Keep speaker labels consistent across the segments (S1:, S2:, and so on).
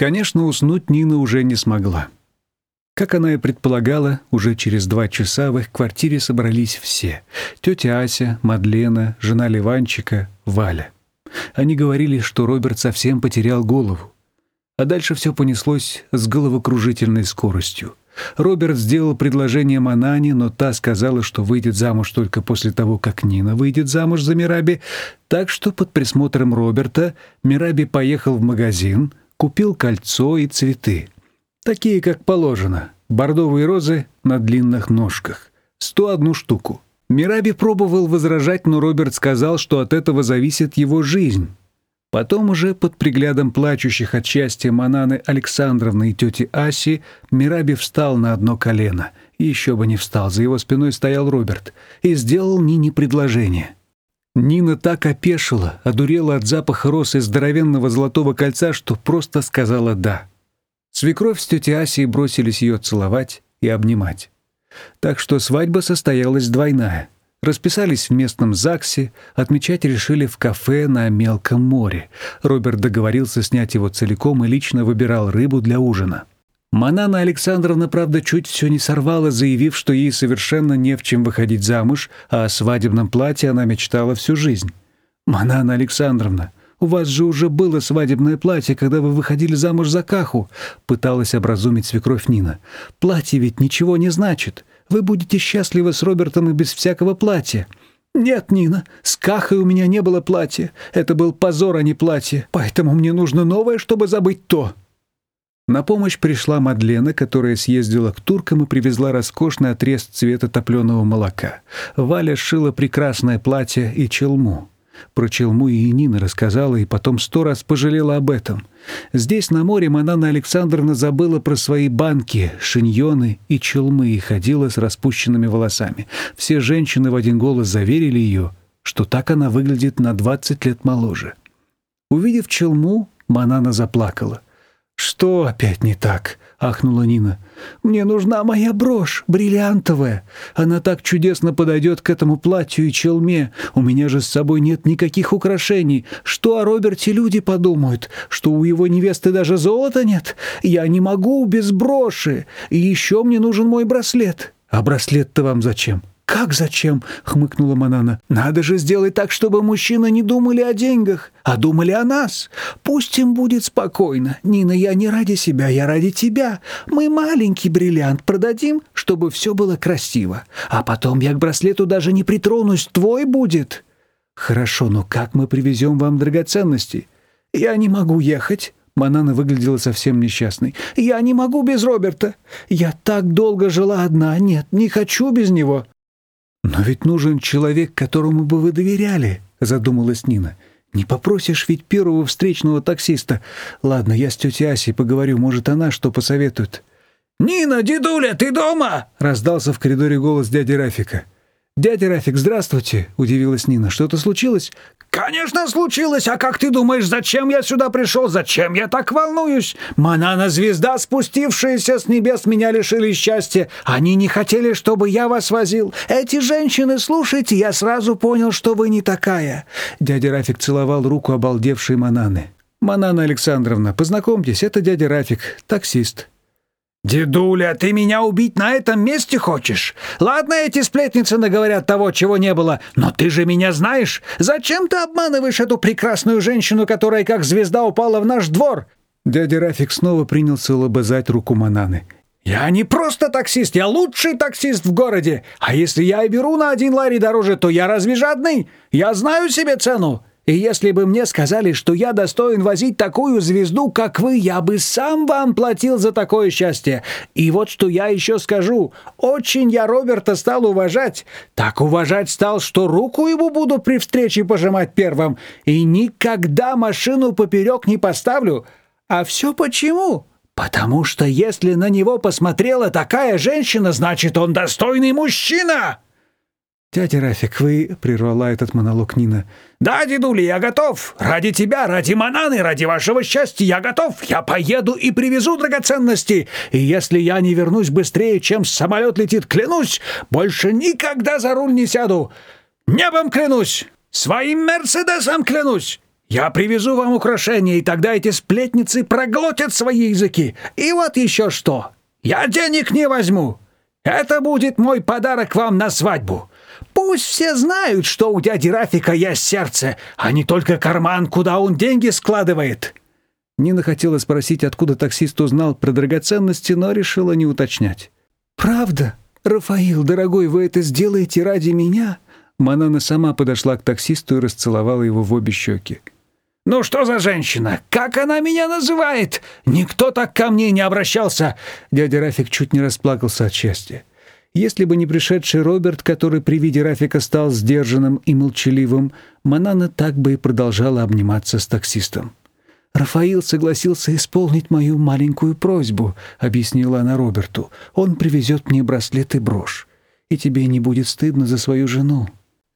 S1: Конечно, уснуть Нина уже не смогла. Как она и предполагала, уже через два часа в их квартире собрались все. Тетя Ася, Мадлена, жена Ливанчика, Валя. Они говорили, что Роберт совсем потерял голову. А дальше все понеслось с головокружительной скоростью. Роберт сделал предложение Манане, но та сказала, что выйдет замуж только после того, как Нина выйдет замуж за Мираби, так что под присмотром Роберта Мираби поехал в магазин, купил кольцо и цветы. Такие, как положено. Бордовые розы на длинных ножках. 101 штуку. Мираби пробовал возражать, но Роберт сказал, что от этого зависит его жизнь. Потом уже под приглядом плачущих от счастья Мананы Александровны и тети Аси Мираби встал на одно колено. Еще бы не встал, за его спиной стоял Роберт и сделал Нине предложение. Нина так опешила, одурела от запаха роз и здоровенного золотого кольца, что просто сказала «да». Свекровь с тетей Асей бросились ее целовать и обнимать. Так что свадьба состоялась двойная. Расписались в местном ЗАГСе, отмечать решили в кафе на Мелком море. Роберт договорился снять его целиком и лично выбирал рыбу для ужина. Манана Александровна, правда, чуть все не сорвала, заявив, что ей совершенно не в чем выходить замуж, а о свадебном платье она мечтала всю жизнь. «Манана Александровна, у вас же уже было свадебное платье, когда вы выходили замуж за Каху», — пыталась образумить свекровь Нина. «Платье ведь ничего не значит. Вы будете счастливы с Робертом и без всякого платья». «Нет, Нина, с Кахой у меня не было платья. Это был позор, а не платье. Поэтому мне нужно новое, чтобы забыть то». На помощь пришла Мадлена, которая съездила к туркам и привезла роскошный отрез цвета топленого молока. Валя сшила прекрасное платье и челму. Про челму и Нина рассказала, и потом сто раз пожалела об этом. Здесь, на море, Манана Александровна забыла про свои банки, шиньоны и челмы и ходила с распущенными волосами. Все женщины в один голос заверили ее, что так она выглядит на 20 лет моложе. Увидев челму, Манана заплакала. «Что опять не так?» — ахнула Нина. «Мне нужна моя брошь, бриллиантовая. Она так чудесно подойдет к этому платью и челме. У меня же с собой нет никаких украшений. Что о Роберте люди подумают? Что у его невесты даже золота нет? Я не могу без броши. И еще мне нужен мой браслет. А браслет-то вам зачем? «Как зачем?» — хмыкнула Манана. «Надо же сделать так, чтобы мужчины не думали о деньгах, а думали о нас. Пусть им будет спокойно. Нина, я не ради себя, я ради тебя. Мы маленький бриллиант продадим, чтобы все было красиво. А потом я к браслету даже не притронусь, твой будет». «Хорошо, но как мы привезем вам драгоценности?» «Я не могу ехать». Манана выглядела совсем несчастной. «Я не могу без Роберта. Я так долго жила одна. Нет, не хочу без него». «Но ведь нужен человек, которому бы вы доверяли», — задумалась Нина. «Не попросишь ведь первого встречного таксиста. Ладно, я с тетей Асей поговорю, может, она что посоветует».
S2: «Нина, дедуля, ты дома?»
S1: — раздался в коридоре голос дяди Рафика. «Дядя Рафик, здравствуйте!» — удивилась Нина. «Что-то случилось?»
S2: «Конечно случилось! А как ты думаешь, зачем я сюда пришел? Зачем я так волнуюсь? Манана-звезда, спустившаяся с небес, меня лишили счастья. Они не хотели, чтобы я вас возил. Эти женщины, слушайте, я сразу понял, что вы не такая».
S1: Дядя Рафик целовал руку обалдевшей Мананы. «Манана Александровна, познакомьтесь, это дядя Рафик, таксист».
S2: «Дедуля, ты меня убить на этом месте хочешь? Ладно, эти сплетницы наговорят того, чего не было, но ты же меня знаешь. Зачем ты обманываешь эту прекрасную женщину, которая как звезда упала в наш двор?»
S1: Дядя Рафик снова принялся лобызать руку Мананы.
S2: «Я не просто таксист, я лучший таксист в городе. А если я и беру на один лари дороже, то я разве жадный? Я знаю себе цену. И если бы мне сказали, что я достоин возить такую звезду, как вы, я бы сам вам платил за такое счастье. И вот что я еще скажу. Очень я Роберта стал уважать. Так уважать стал, что руку ему буду при встрече пожимать первым. И никогда машину поперек не поставлю. А все почему? Потому что если на него посмотрела такая женщина, значит, он достойный мужчина!»
S1: «Дядя Рафик, вы...» — прервала этот монолог Нина.
S2: «Да, дедуля, я готов. Ради тебя, ради Мананы, ради вашего счастья я готов. Я поеду и привезу драгоценности. И если я не вернусь быстрее, чем самолет летит, клянусь, больше никогда за руль не сяду. Небом клянусь, своим Мерседесом клянусь. Я привезу вам украшения, и тогда эти сплетницы проглотят свои языки. И вот еще что. Я денег не возьму. Это будет мой подарок вам на свадьбу. Пусть все знают, что у дяди Рафика есть сердце, а не только карман, куда он деньги складывает».
S1: Нина хотела спросить, откуда таксист узнал про драгоценности, но решила не уточнять. «Правда? Рафаил, дорогой, вы это сделаете ради меня?» Манана сама подошла к таксисту и расцеловала его в обе щеки.
S2: «Ну что за женщина? Как она меня называет? Никто так ко мне не обращался!»
S1: Дядя Рафик чуть не расплакался от счастья. Если бы не пришедший Роберт, который при виде Рафика стал сдержанным и молчаливым, Манана так бы и продолжала обниматься с таксистом. «Рафаил согласился исполнить мою маленькую просьбу», — объяснила она Роберту. «Он привезет мне браслет и брошь, и тебе не будет стыдно за свою жену».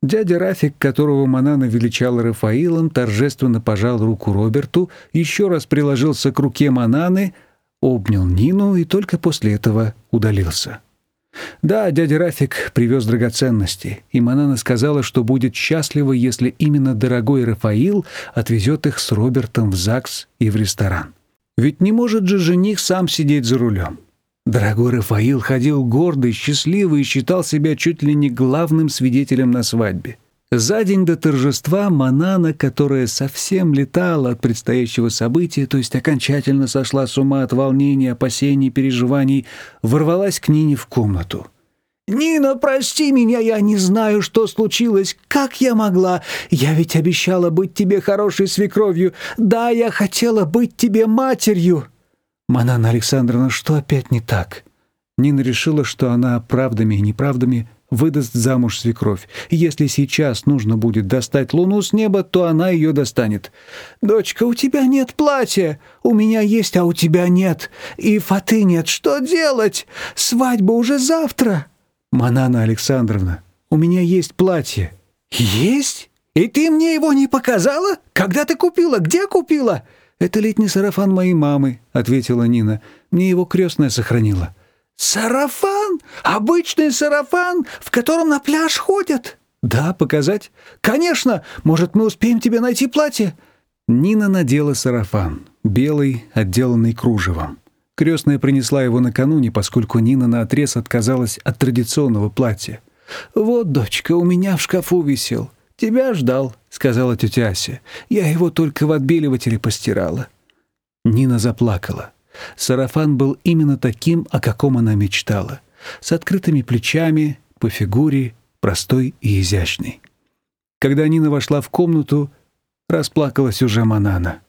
S1: Дядя Рафик, которого Манана величала Рафаилом, торжественно пожал руку Роберту, еще раз приложился к руке Мананы, обнял Нину и только после этого удалился. Да, дядя Рафик привез драгоценности, и Манана сказала, что будет счастлива, если именно дорогой Рафаил отвезет их с Робертом в ЗАГС и в ресторан. Ведь не может же жених сам сидеть за рулем. Дорогой Рафаил ходил гордый, счастливый и считал себя чуть ли не главным свидетелем на свадьбе. За день до торжества Манана, которая совсем летала от предстоящего события, то есть окончательно сошла с ума от волнения, опасений, переживаний, ворвалась к Нине в комнату.
S2: «Нина, прости меня, я не знаю, что случилось. Как я могла? Я ведь обещала быть тебе хорошей свекровью. Да, я хотела быть тебе матерью».
S1: «Манана Александровна, что опять не так?» Нина решила, что она правдами и неправдами выдаст замуж свекровь. Если сейчас нужно будет достать луну с неба, то она ее достанет.
S2: «Дочка, у тебя нет платья. У меня есть, а у тебя нет. И фаты нет. Что делать? Свадьба уже завтра».
S1: «Манана Александровна, у меня есть платье».
S2: «Есть? И ты мне его не показала? Когда ты купила? Где купила?»
S1: «Это летний сарафан моей мамы», — ответила Нина. «Мне его крестная сохранила».
S2: «Сарафан? Обычный сарафан, в котором на пляж ходят?»
S1: «Да, показать?»
S2: «Конечно! Может, мы успеем тебе найти платье?»
S1: Нина надела сарафан, белый, отделанный кружевом. Крестная принесла его накануне, поскольку Нина наотрез отказалась от традиционного платья.
S2: «Вот, дочка, у меня в шкафу висел. Тебя ждал», — сказала тетя Ася. «Я его только в отбеливателе постирала».
S1: Нина заплакала. Сарафан был именно таким, о каком она мечтала, с открытыми плечами, по фигуре, простой и изящный. Когда Нина вошла в комнату, расплакалась уже Манана.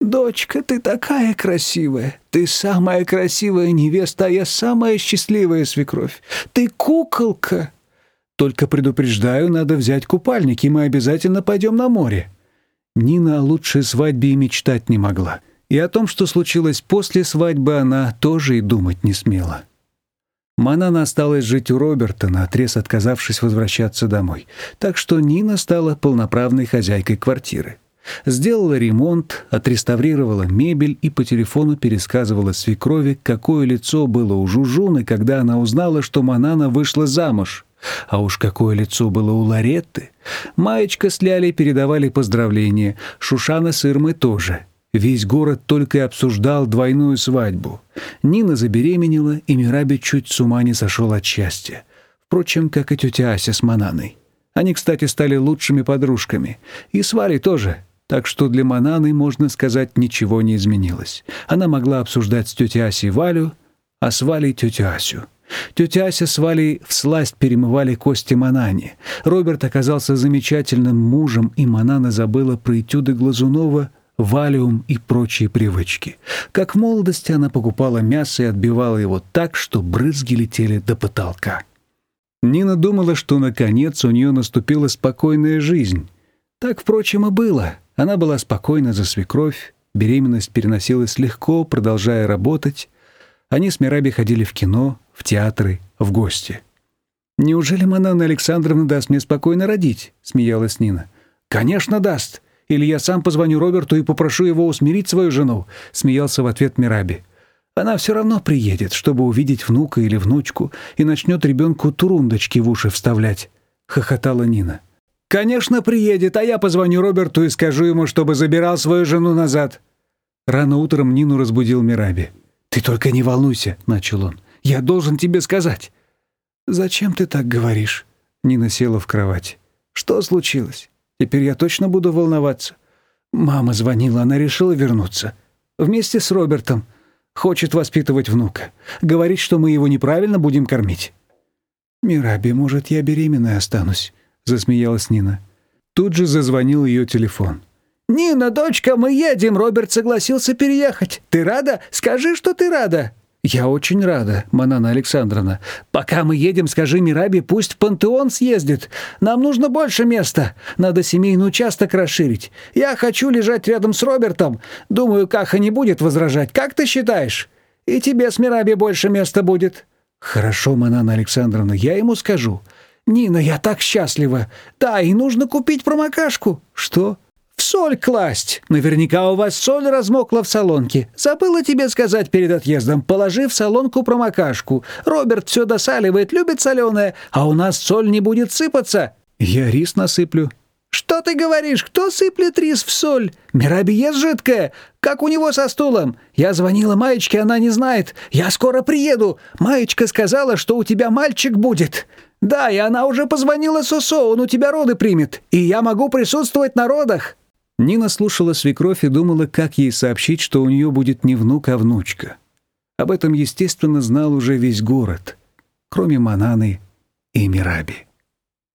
S2: «Дочка, ты такая красивая! Ты самая красивая невеста, а я самая счастливая свекровь! Ты куколка!»
S1: «Только предупреждаю, надо взять купальник, и мы обязательно пойдем на море». Нина о лучшей свадьбе и мечтать не могла. И о том, что случилось после свадьбы, она тоже и думать не смела. Манана осталась жить у Роберта, наотрез отказавшись возвращаться домой, так что Нина стала полноправной хозяйкой квартиры. Сделала ремонт, отреставрировала мебель и по телефону пересказывала свекрови, какое лицо было у Жужуны, когда она узнала, что Манана вышла замуж. А уж какое лицо было у Ларетты. Маечка с Лялей передавали поздравления, Шушана с Ирмой тоже. Весь город только и обсуждал двойную свадьбу. Нина забеременела, и Мираби чуть с ума не сошел от счастья. Впрочем, как и тетя Ася с Мананой. Они, кстати, стали лучшими подружками. И с Валей тоже. Так что для Мананы, можно сказать, ничего не изменилось. Она могла обсуждать с тетей Асей Валю, а с Валей тетю Асю. Тетя Ася с Валей всласть перемывали кости Манане. Роберт оказался замечательным мужем, и Манана забыла про этюды Глазунова валиум и прочие привычки. Как в молодости она покупала мясо и отбивала его так, что брызги летели до потолка. Нина думала, что наконец у нее наступила спокойная жизнь. Так, впрочем, и было. Она была спокойна за свекровь, беременность переносилась легко, продолжая работать. Они с Мираби ходили в кино, в театры, в гости. «Неужели Манана Александровна даст мне спокойно родить?» — смеялась Нина. «Конечно даст. Или я сам позвоню Роберту и попрошу его усмирить свою жену», — смеялся в ответ Мираби. «Она все равно приедет, чтобы увидеть внука или внучку, и начнет ребенку турундочки в уши вставлять», — хохотала Нина.
S2: «Конечно, приедет, а я позвоню Роберту и скажу ему, чтобы забирал свою жену назад».
S1: Рано утром Нину разбудил Мираби.
S2: «Ты только не волнуйся», — начал он. «Я должен тебе сказать».
S1: «Зачем ты так говоришь?» Нина села в кровать. «Что случилось? Теперь я точно буду волноваться».
S2: Мама звонила, она решила вернуться. Вместе с Робертом. Хочет воспитывать внука. Говорит, что мы его неправильно будем кормить.
S1: «Мираби, может, я беременной останусь?» — засмеялась Нина. Тут же зазвонил ее телефон.
S2: «Нина, дочка, мы едем. Роберт согласился переехать. Ты рада? Скажи, что ты рада».
S1: «Я очень рада, Манана Александровна.
S2: Пока мы едем, скажи Мираби, пусть в пантеон съездит. Нам нужно больше места. Надо семейный участок расширить. Я хочу лежать рядом с Робертом. Думаю, Каха не будет возражать. Как ты считаешь? И тебе с Мираби больше места будет».
S1: «Хорошо, Манана Александровна, я ему скажу».
S2: «Нина, я так счастлива. Да, и нужно купить промокашку».
S1: «Что?»
S2: Соль класть. Наверняка у вас соль размокла в солонке. Забыла тебе сказать перед отъездом. Положи в солонку промокашку. Роберт все досаливает, любит соленое, а у нас соль не будет сыпаться.
S1: Я рис насыплю.
S2: Что ты говоришь? Кто сыплет рис в соль? Мираби ест жидкое. Как у него со стулом? Я звонила Маечке, она не знает. Я скоро приеду. Маечка сказала, что у тебя мальчик будет. Да, и она уже позвонила Сосо, он у тебя роды примет. И я могу присутствовать на родах.
S1: Нина слушала свекровь и думала, как ей сообщить, что у нее будет не внук, а внучка. Об этом, естественно, знал уже весь город, кроме Мананы и Мираби.